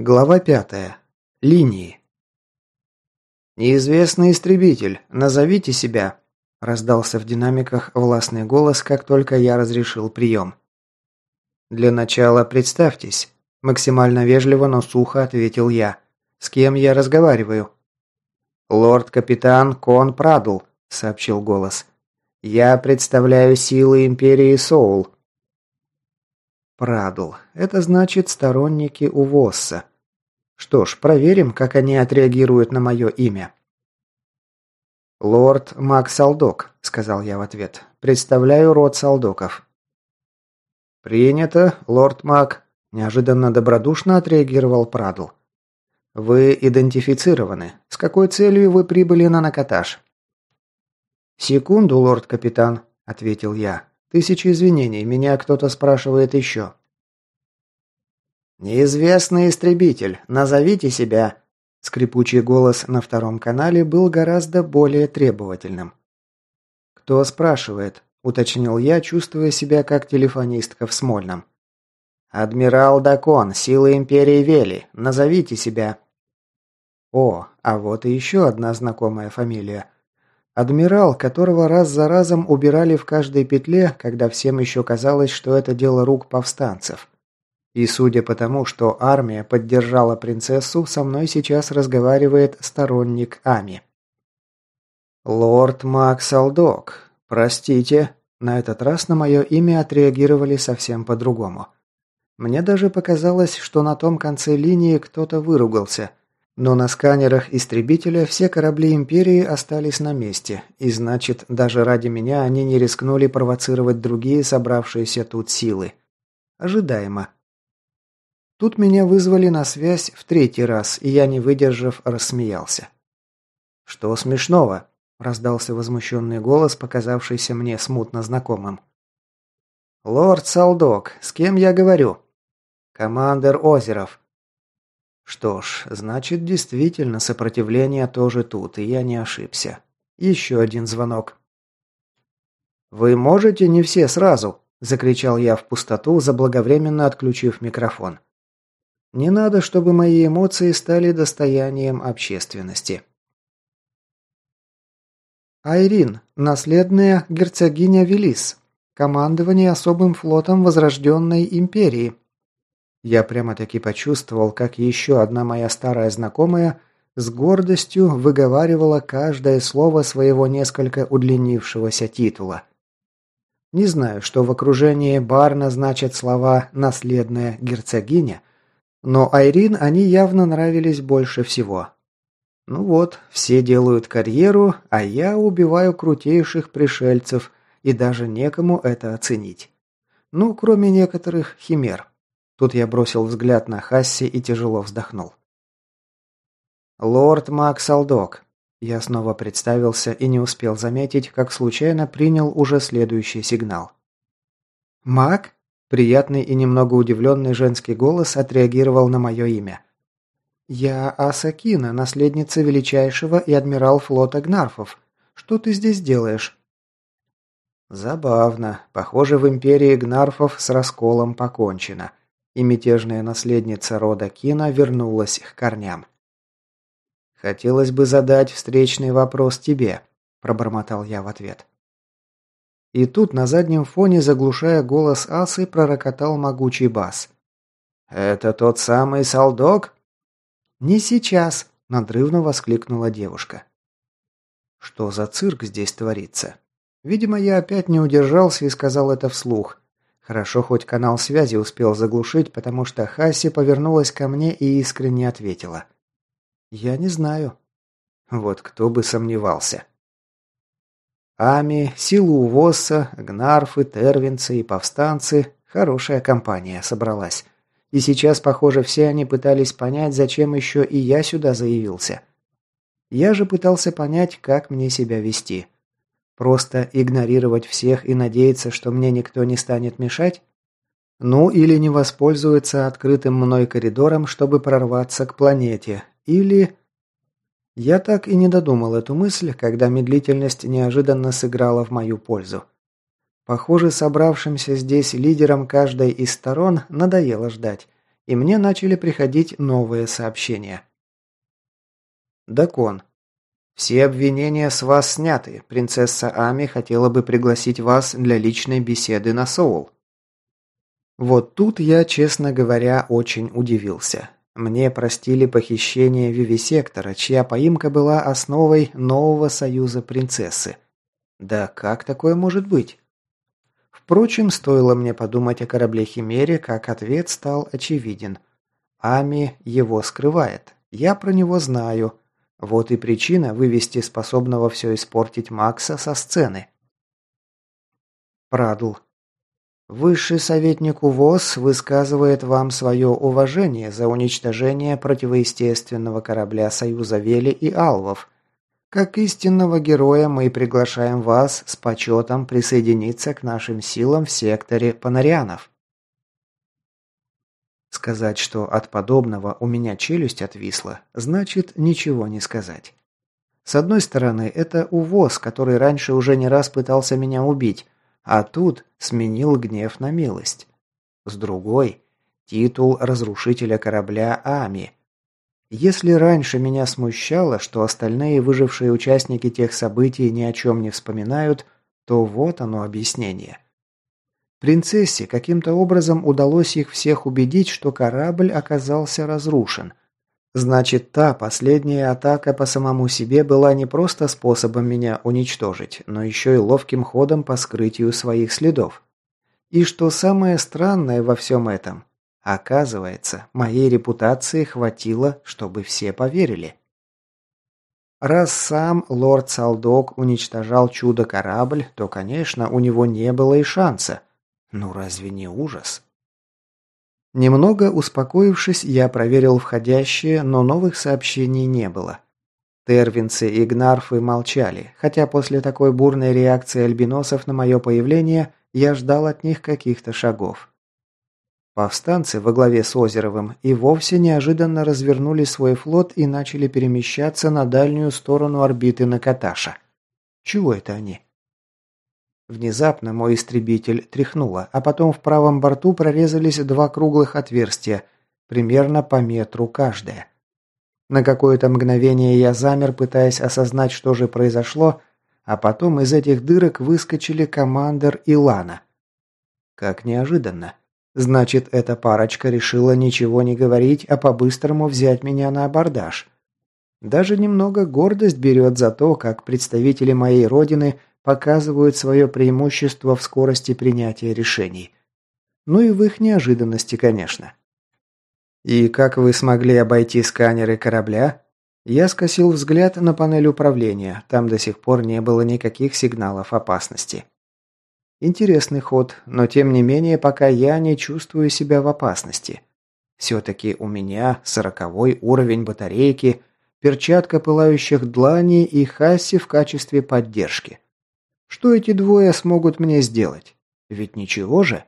Глава пятая. Линии. «Неизвестный истребитель, назовите себя», – раздался в динамиках властный голос, как только я разрешил прием. «Для начала представьтесь», – максимально вежливо, но сухо ответил я. «С кем я разговариваю?» «Лорд-капитан Кон Прадл», – сообщил голос. «Я представляю силы Империи Соул». Прадл. Это значит сторонники Увосса. Что ж, проверим, как они отреагируют на мое имя. «Лорд Мак Салдок», — сказал я в ответ. «Представляю род Салдоков». «Принято, лорд Мак», — неожиданно добродушно отреагировал Прадл. «Вы идентифицированы. С какой целью вы прибыли на Накаташ?» «Секунду, лорд-капитан», — ответил я. Тысячи извинений, меня кто-то спрашивает еще». «Неизвестный истребитель, назовите себя!» Скрипучий голос на втором канале был гораздо более требовательным. «Кто спрашивает?» – уточнил я, чувствуя себя как телефонистка в Смольном. «Адмирал Дакон, силы Империи Вели, назовите себя!» О, а вот и еще одна знакомая фамилия. Адмирал, которого раз за разом убирали в каждой петле, когда всем еще казалось, что это дело рук повстанцев. И судя по тому, что армия поддержала принцессу, со мной сейчас разговаривает сторонник Ами. «Лорд Макс Алдок, простите». На этот раз на мое имя отреагировали совсем по-другому. Мне даже показалось, что на том конце линии кто-то выругался, но на сканерах истребителя все корабли Империи остались на месте, и значит, даже ради меня они не рискнули провоцировать другие собравшиеся тут силы. Ожидаемо. Тут меня вызвали на связь в третий раз, и я, не выдержав, рассмеялся. «Что смешного?» – раздался возмущенный голос, показавшийся мне смутно знакомым. «Лорд Салдок, с кем я говорю?» «Командер Озеров», что ж, значит, действительно сопротивление тоже тут, и я не ошибся. Еще один звонок. «Вы можете не все сразу?» – закричал я в пустоту, заблаговременно отключив микрофон. «Не надо, чтобы мои эмоции стали достоянием общественности». Айрин, наследная герцогиня Велис, командование особым флотом Возрожденной Империи, я прямо-таки почувствовал, как еще одна моя старая знакомая с гордостью выговаривала каждое слово своего несколько удлинившегося титула. Не знаю, что в окружении Барна значат слова «наследная герцогиня», но Айрин они явно нравились больше всего. Ну вот, все делают карьеру, а я убиваю крутейших пришельцев, и даже некому это оценить. Ну, кроме некоторых химер. Тут я бросил взгляд на Хасси и тяжело вздохнул. «Лорд Макс Алдок». Я снова представился и не успел заметить, как случайно принял уже следующий сигнал. «Мак?» Приятный и немного удивленный женский голос отреагировал на мое имя. «Я Асакина, наследница величайшего и адмирал флота Гнарфов. Что ты здесь делаешь?» Забавно. Похоже, в империи Гнарфов с расколом покончено и мятежная наследница рода Кина вернулась к корням. «Хотелось бы задать встречный вопрос тебе», – пробормотал я в ответ. И тут на заднем фоне, заглушая голос Асы, пророкотал могучий бас. «Это тот самый солдок?» «Не сейчас!» – надрывно воскликнула девушка. «Что за цирк здесь творится?» Видимо, я опять не удержался и сказал это вслух. Хорошо, хоть канал связи успел заглушить, потому что Хасси повернулась ко мне и искренне ответила. «Я не знаю». Вот кто бы сомневался. Ами, силу Увоса, Гнарфы, Тервинцы и повстанцы – хорошая компания собралась. И сейчас, похоже, все они пытались понять, зачем еще и я сюда заявился. Я же пытался понять, как мне себя вести – Просто игнорировать всех и надеяться, что мне никто не станет мешать? Ну, или не воспользуется открытым мной коридором, чтобы прорваться к планете. Или... Я так и не додумал эту мысль, когда медлительность неожиданно сыграла в мою пользу. Похоже, собравшимся здесь лидерам каждой из сторон надоело ждать, и мне начали приходить новые сообщения. Дакон. Все обвинения с вас сняты. Принцесса Ами хотела бы пригласить вас для личной беседы на Соул. Вот тут я, честно говоря, очень удивился. Мне простили похищение Вивисектора, чья поимка была основой нового союза принцессы. Да как такое может быть? Впрочем, стоило мне подумать о корабле Химере, как ответ стал очевиден. Ами его скрывает. Я про него знаю. Вот и причина вывести способного все испортить Макса со сцены. Прадл. Высший советник УВОЗ высказывает вам свое уважение за уничтожение противоестественного корабля Союза Вели и Алвов. Как истинного героя мы приглашаем вас с почетом присоединиться к нашим силам в секторе Панарианов. Сказать, что от подобного у меня челюсть отвисла, значит ничего не сказать. С одной стороны, это увоз, который раньше уже не раз пытался меня убить, а тут сменил гнев на милость. С другой, титул разрушителя корабля Ами. Если раньше меня смущало, что остальные выжившие участники тех событий ни о чем не вспоминают, то вот оно объяснение – Принцессе каким-то образом удалось их всех убедить, что корабль оказался разрушен. Значит, та последняя атака по самому себе была не просто способом меня уничтожить, но еще и ловким ходом по скрытию своих следов. И что самое странное во всем этом, оказывается, моей репутации хватило, чтобы все поверили. Раз сам лорд Салдок уничтожал чудо-корабль, то, конечно, у него не было и шанса. Ну разве не ужас? Немного успокоившись, я проверил входящие, но новых сообщений не было. Тервинцы и Гнарфы молчали, хотя после такой бурной реакции альбиносов на мое появление я ждал от них каких-то шагов. Повстанцы во главе с Озеровым и вовсе неожиданно развернули свой флот и начали перемещаться на дальнюю сторону орбиты Накаташа. Чего это они? Внезапно мой истребитель тряхнуло, а потом в правом борту прорезались два круглых отверстия, примерно по метру каждое. На какое-то мгновение я замер, пытаясь осознать, что же произошло, а потом из этих дырок выскочили командир и Лана. Как неожиданно. Значит, эта парочка решила ничего не говорить, а по-быстрому взять меня на абордаж. Даже немного гордость берет за то, как представители моей родины показывают свое преимущество в скорости принятия решений. Ну и в их неожиданности, конечно. «И как вы смогли обойти сканеры корабля?» Я скосил взгляд на панель управления, там до сих пор не было никаких сигналов опасности. Интересный ход, но тем не менее пока я не чувствую себя в опасности. Все-таки у меня сороковой уровень батарейки, перчатка пылающих дланей и Хасси в качестве поддержки. Что эти двое смогут мне сделать? Ведь ничего же.